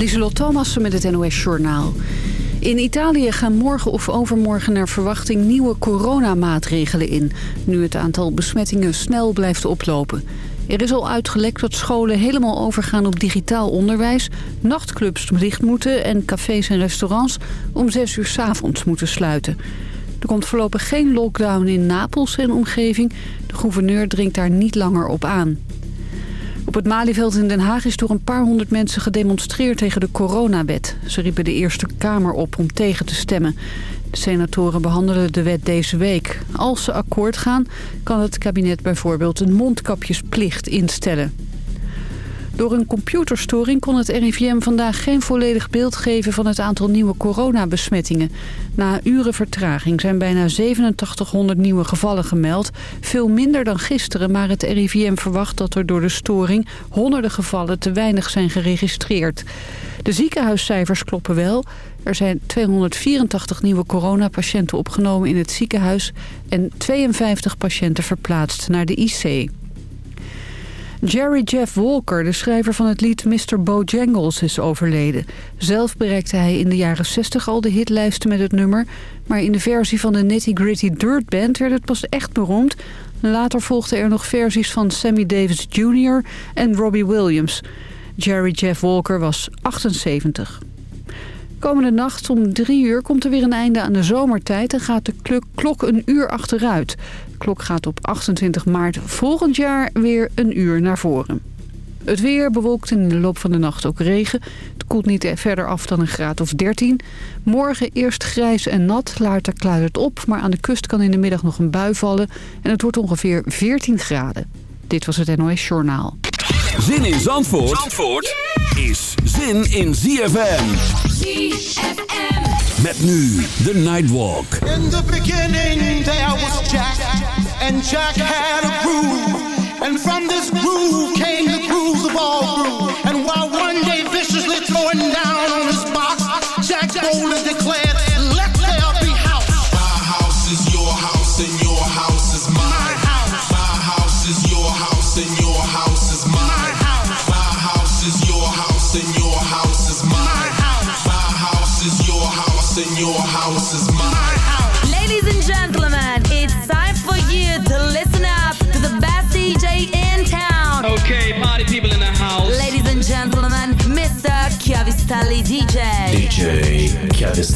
Lieselot Thomassen met het NOS-journaal. In Italië gaan morgen of overmorgen naar verwachting nieuwe coronamaatregelen in... nu het aantal besmettingen snel blijft oplopen. Er is al uitgelekt dat scholen helemaal overgaan op digitaal onderwijs... nachtclubs dicht moeten en cafés en restaurants om zes uur s avonds moeten sluiten. Er komt voorlopig geen lockdown in Napels en omgeving. De gouverneur dringt daar niet langer op aan. Op het Malieveld in Den Haag is door een paar honderd mensen gedemonstreerd tegen de coronawet. Ze riepen de Eerste Kamer op om tegen te stemmen. De senatoren behandelen de wet deze week. Als ze akkoord gaan, kan het kabinet bijvoorbeeld een mondkapjesplicht instellen. Door een computerstoring kon het RIVM vandaag geen volledig beeld geven van het aantal nieuwe coronabesmettingen. Na uren vertraging zijn bijna 8700 nieuwe gevallen gemeld. Veel minder dan gisteren, maar het RIVM verwacht dat er door de storing honderden gevallen te weinig zijn geregistreerd. De ziekenhuiscijfers kloppen wel. Er zijn 284 nieuwe coronapatiënten opgenomen in het ziekenhuis en 52 patiënten verplaatst naar de IC. Jerry Jeff Walker, de schrijver van het lied Mr. Bojangles, is overleden. Zelf bereikte hij in de jaren 60 al de hitlijsten met het nummer... maar in de versie van de Nitty Gritty Dirt Band werd het pas echt beroemd. Later volgden er nog versies van Sammy Davis Jr. en Robbie Williams. Jerry Jeff Walker was 78. Komende nacht om drie uur komt er weer een einde aan de zomertijd... en gaat de klok een uur achteruit klok gaat op 28 maart volgend jaar weer een uur naar voren. Het weer bewolkt in de loop van de nacht ook regen. Het koelt niet verder af dan een graad of 13. Morgen eerst grijs en nat, later klaart het op... maar aan de kust kan in de middag nog een bui vallen... en het wordt ongeveer 14 graden. Dit was het NOS Journaal. Zin in Zandvoort, Zandvoort is zin in ZFM. ZFM. Met nu de Nightwalk. In the beginning there was Jack. and Jack had a groove. And from this groove came the grooves of all. And while one day viciously throwing down on his box, Jack boldly Cadiz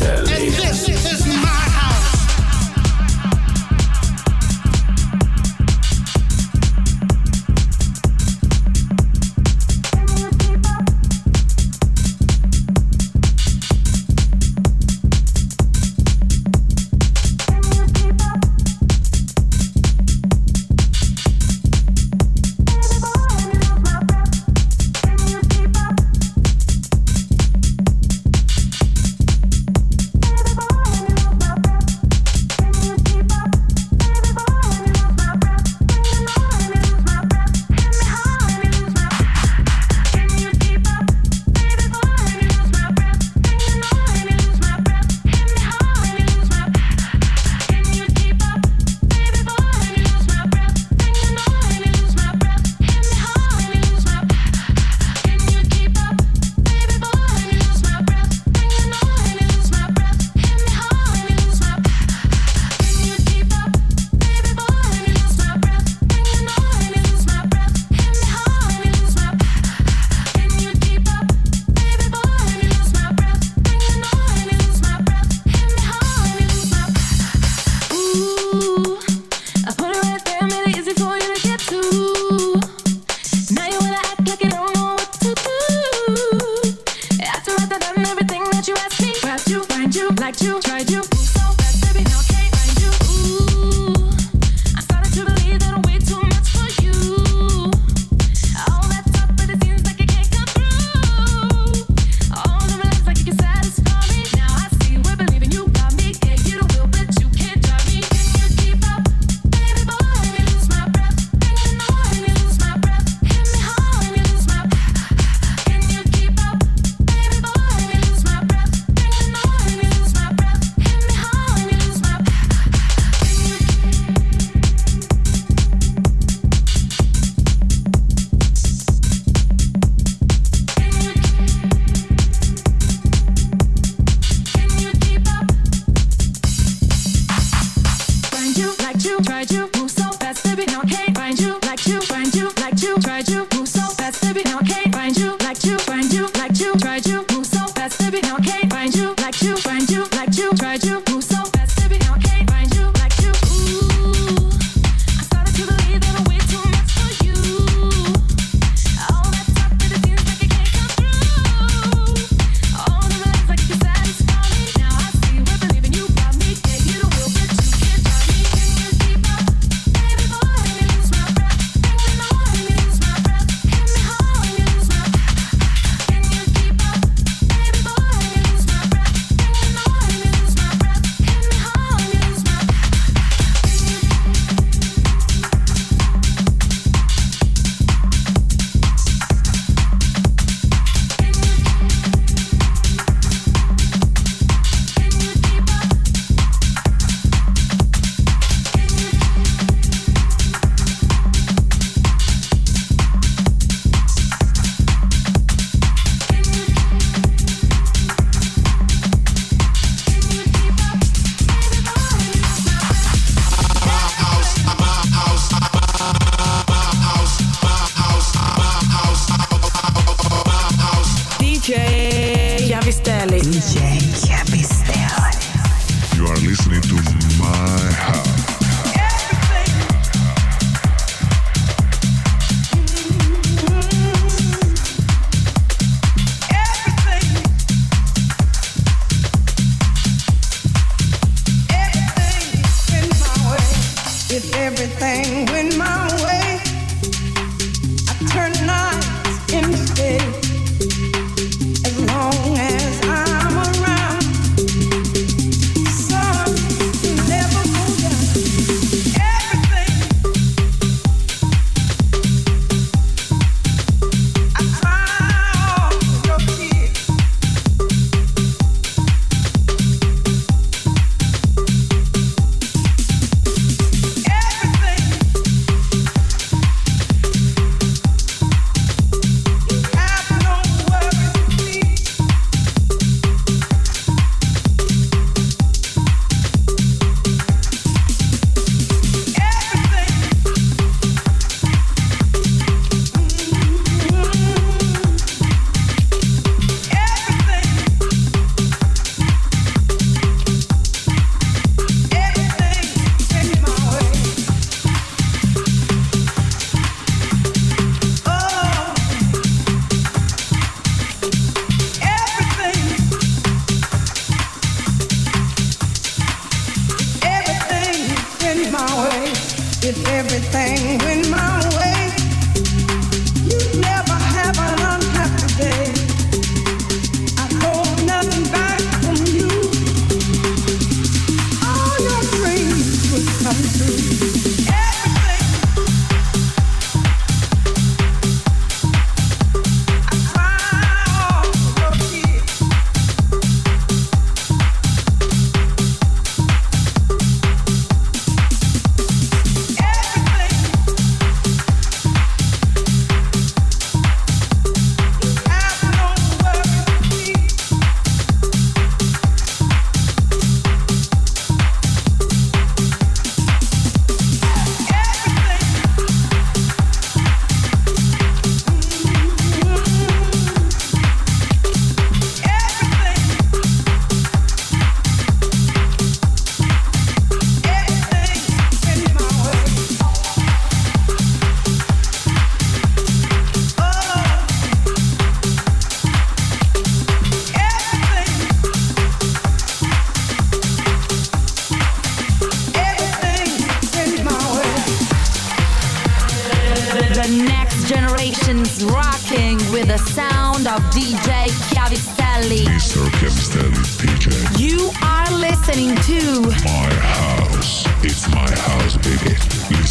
the next generation's rocking with the sound of DJ Chiavistelli. Mr. Chiavistelli, DJ. You are listening to My House. It's my house, baby.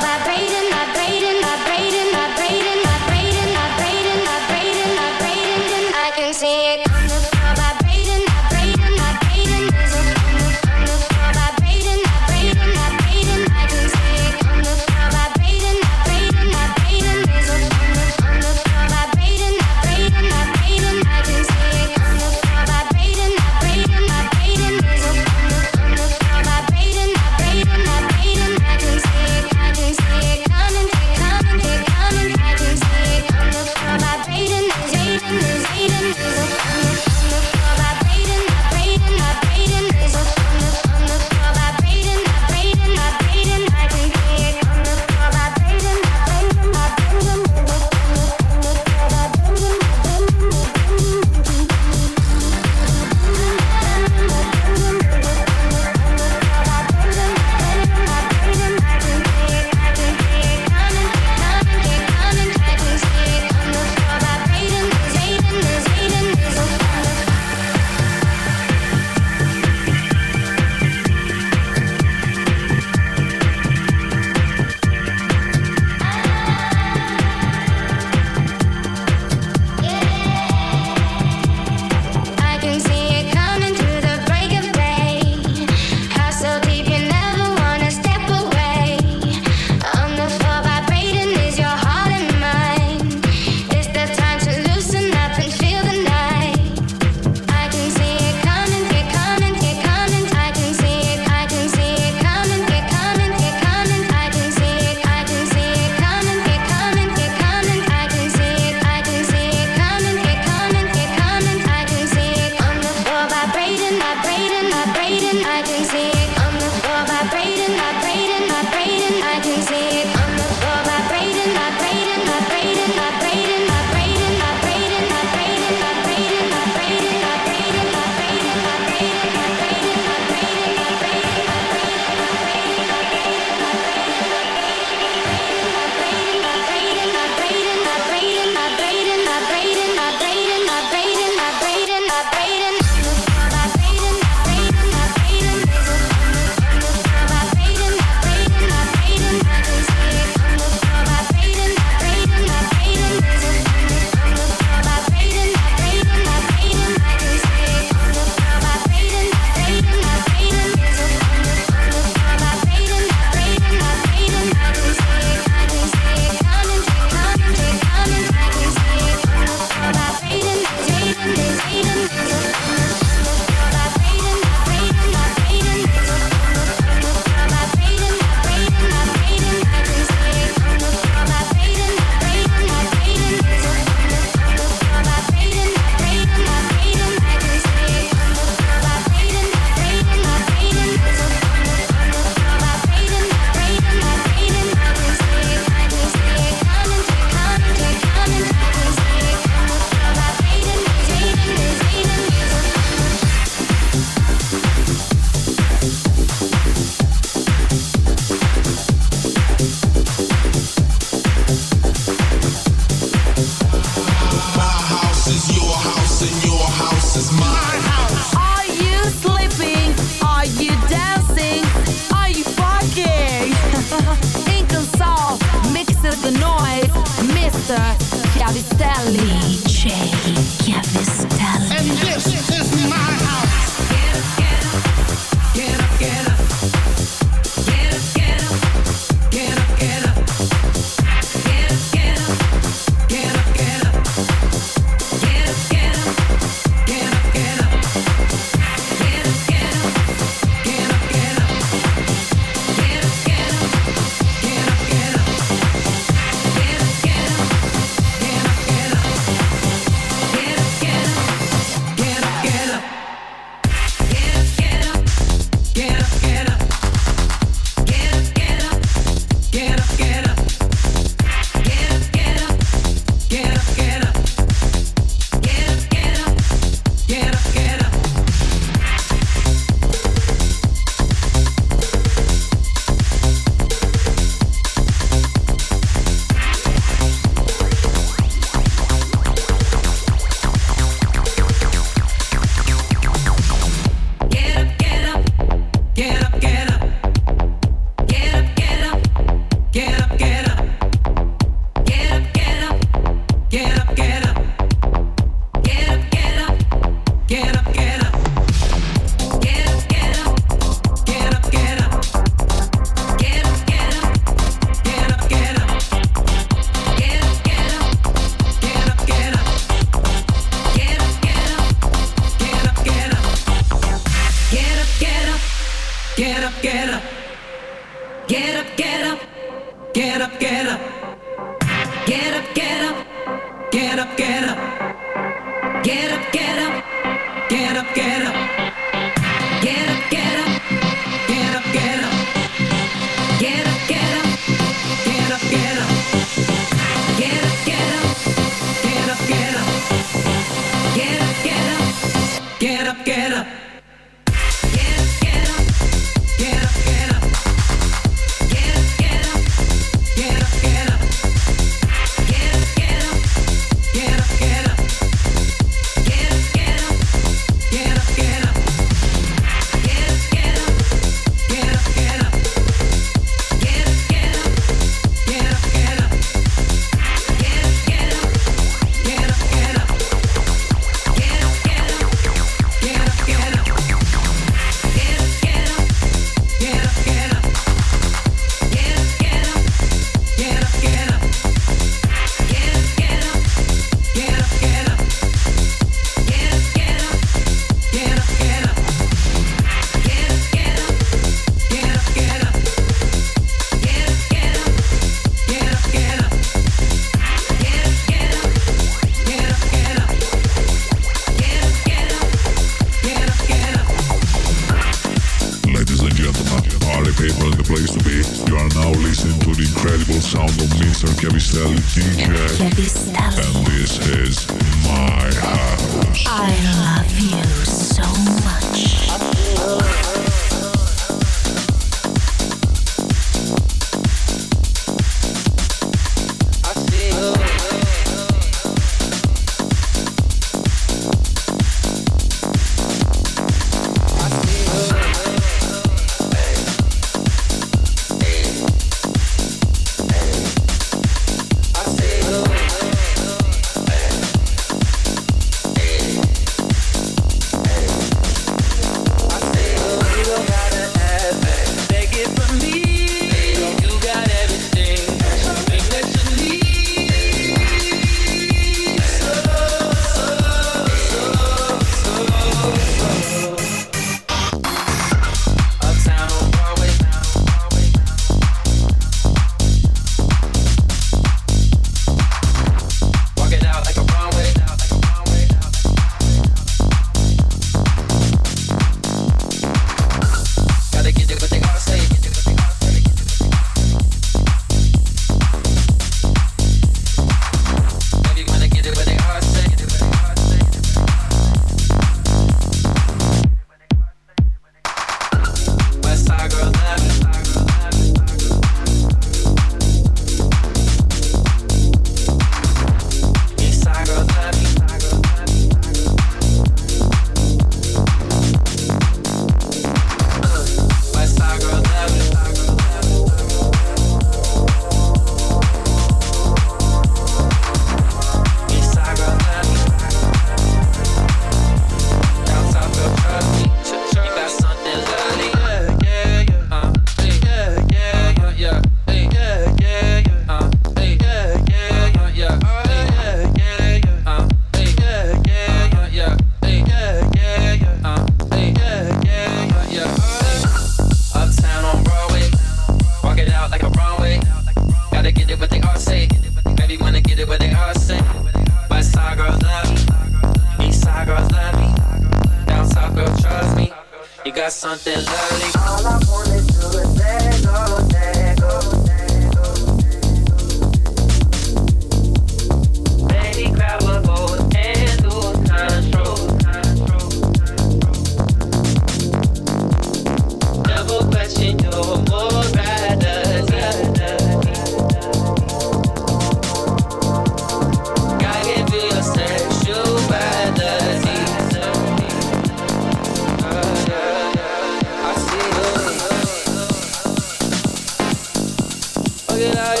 that I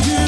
you.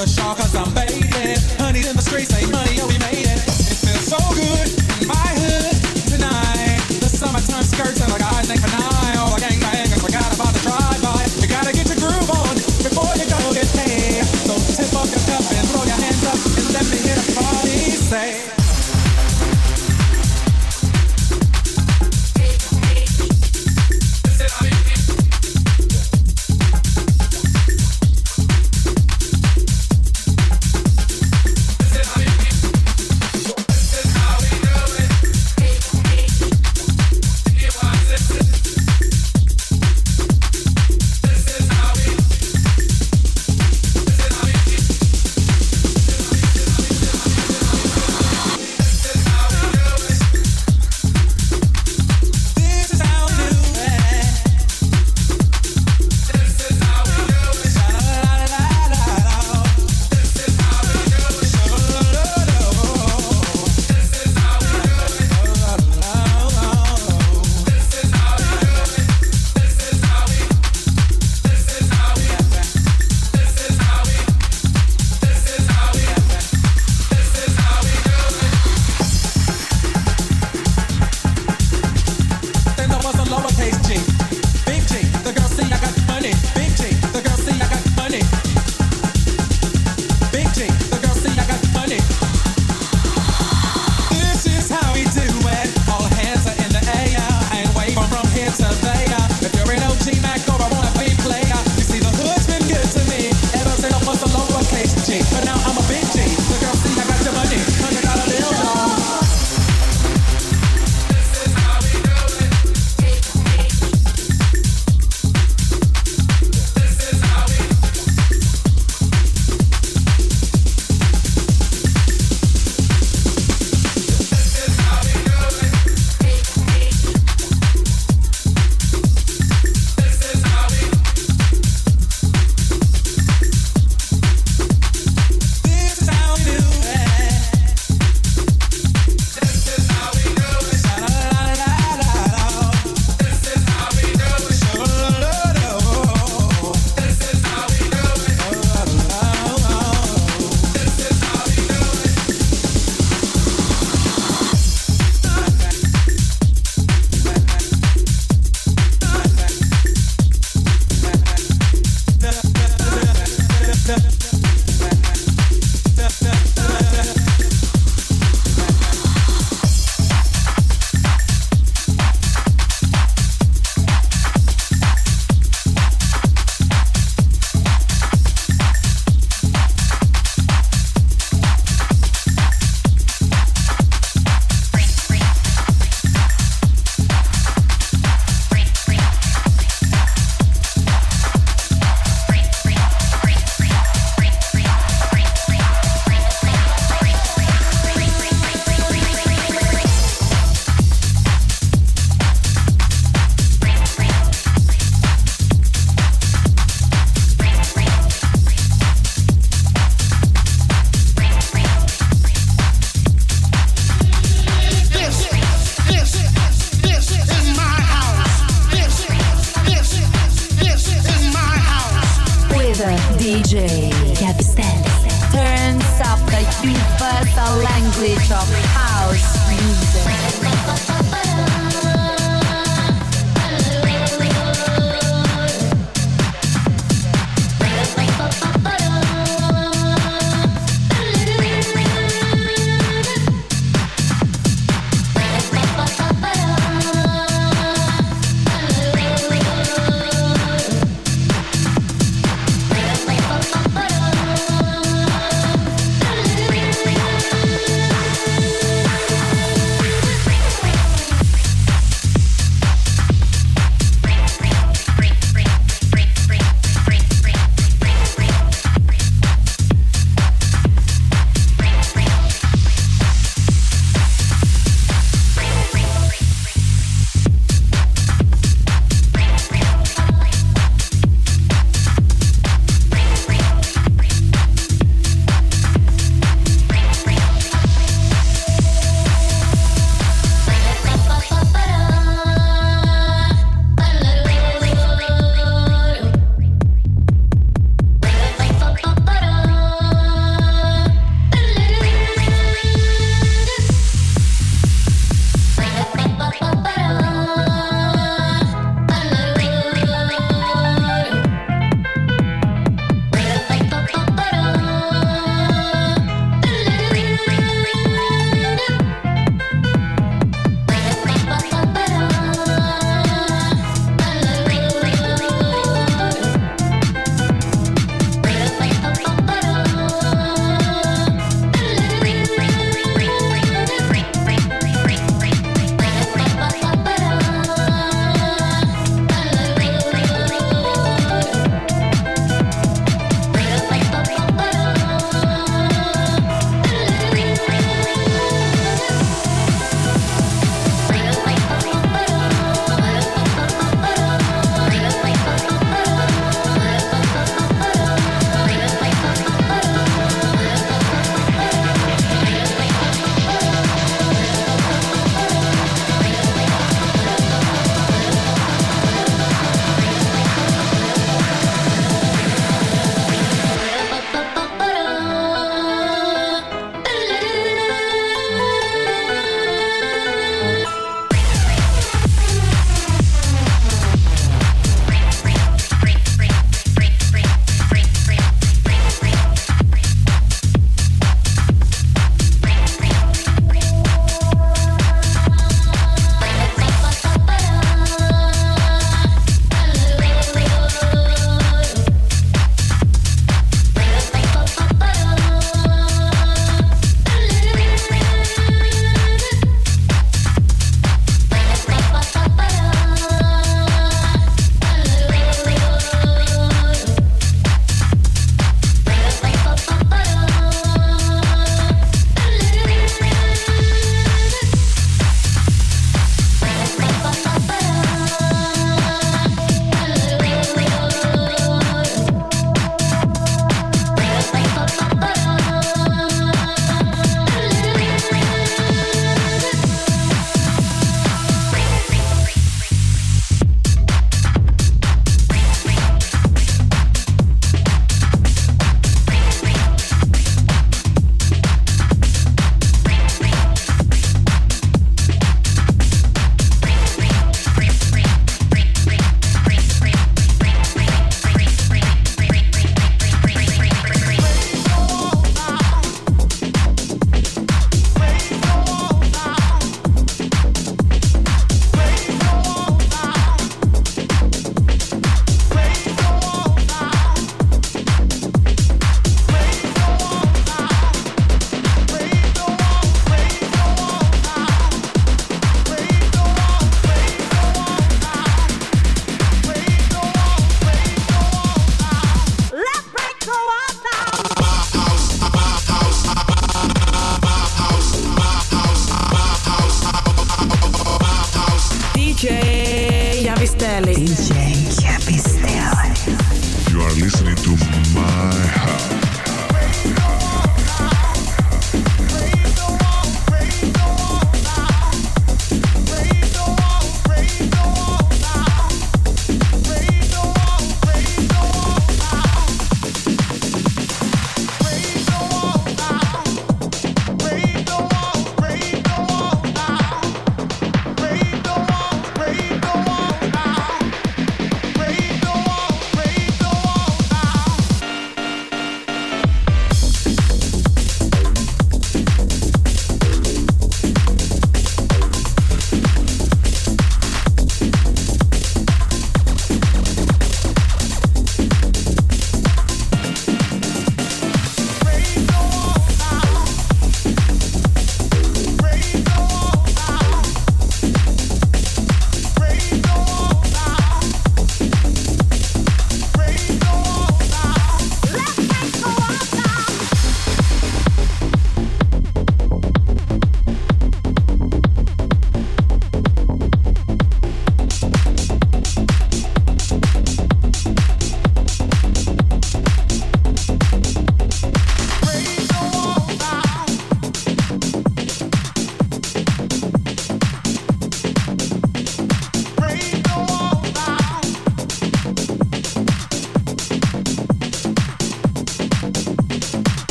a shark cause I'm bait.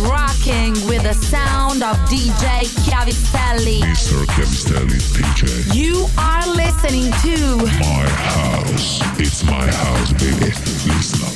Rocking with the sound of DJ Chiavistelli. Mr. Chiavistelli DJ. You are listening to My house. It's my house, baby. Listen up.